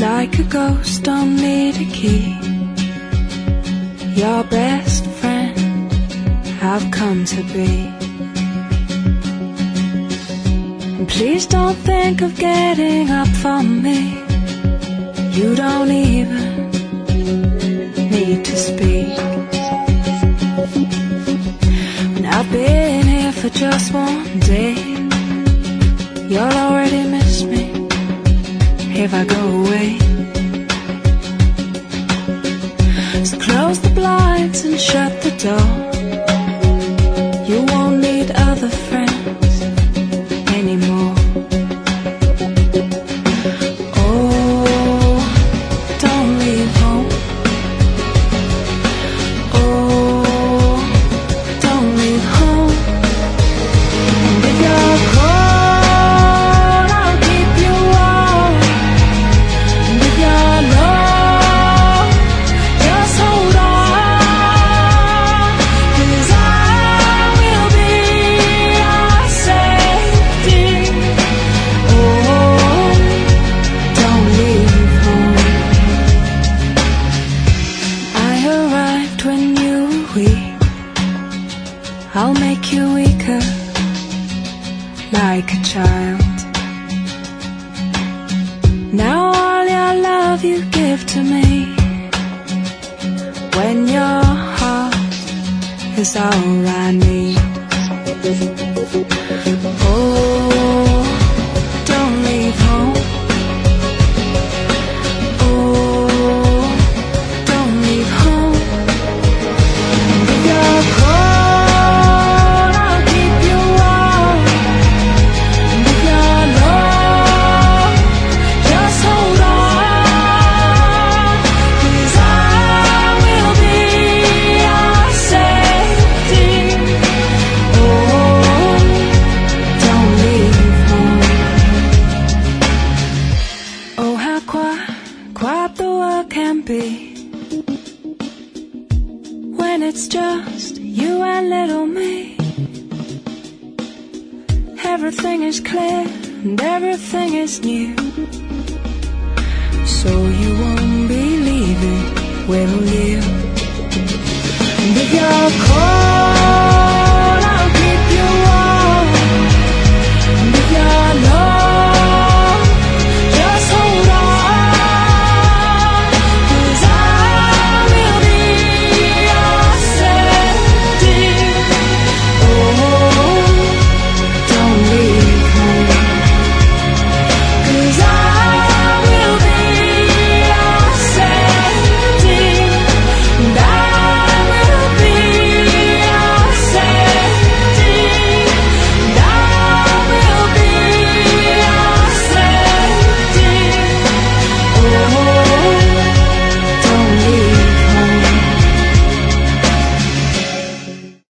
like a ghost, don't need a key. Your best friend I've come to be. And please don't think of getting up for me. You don't even need to speak. When I've been here for just one day, you'll already miss me if I go away. So close the blinds and shut the door. You I'll make you weaker like a child. Now all your love you give to me when your heart is all I need. Oh, when it's just you and little me. Everything is clear and everything is new. So you won't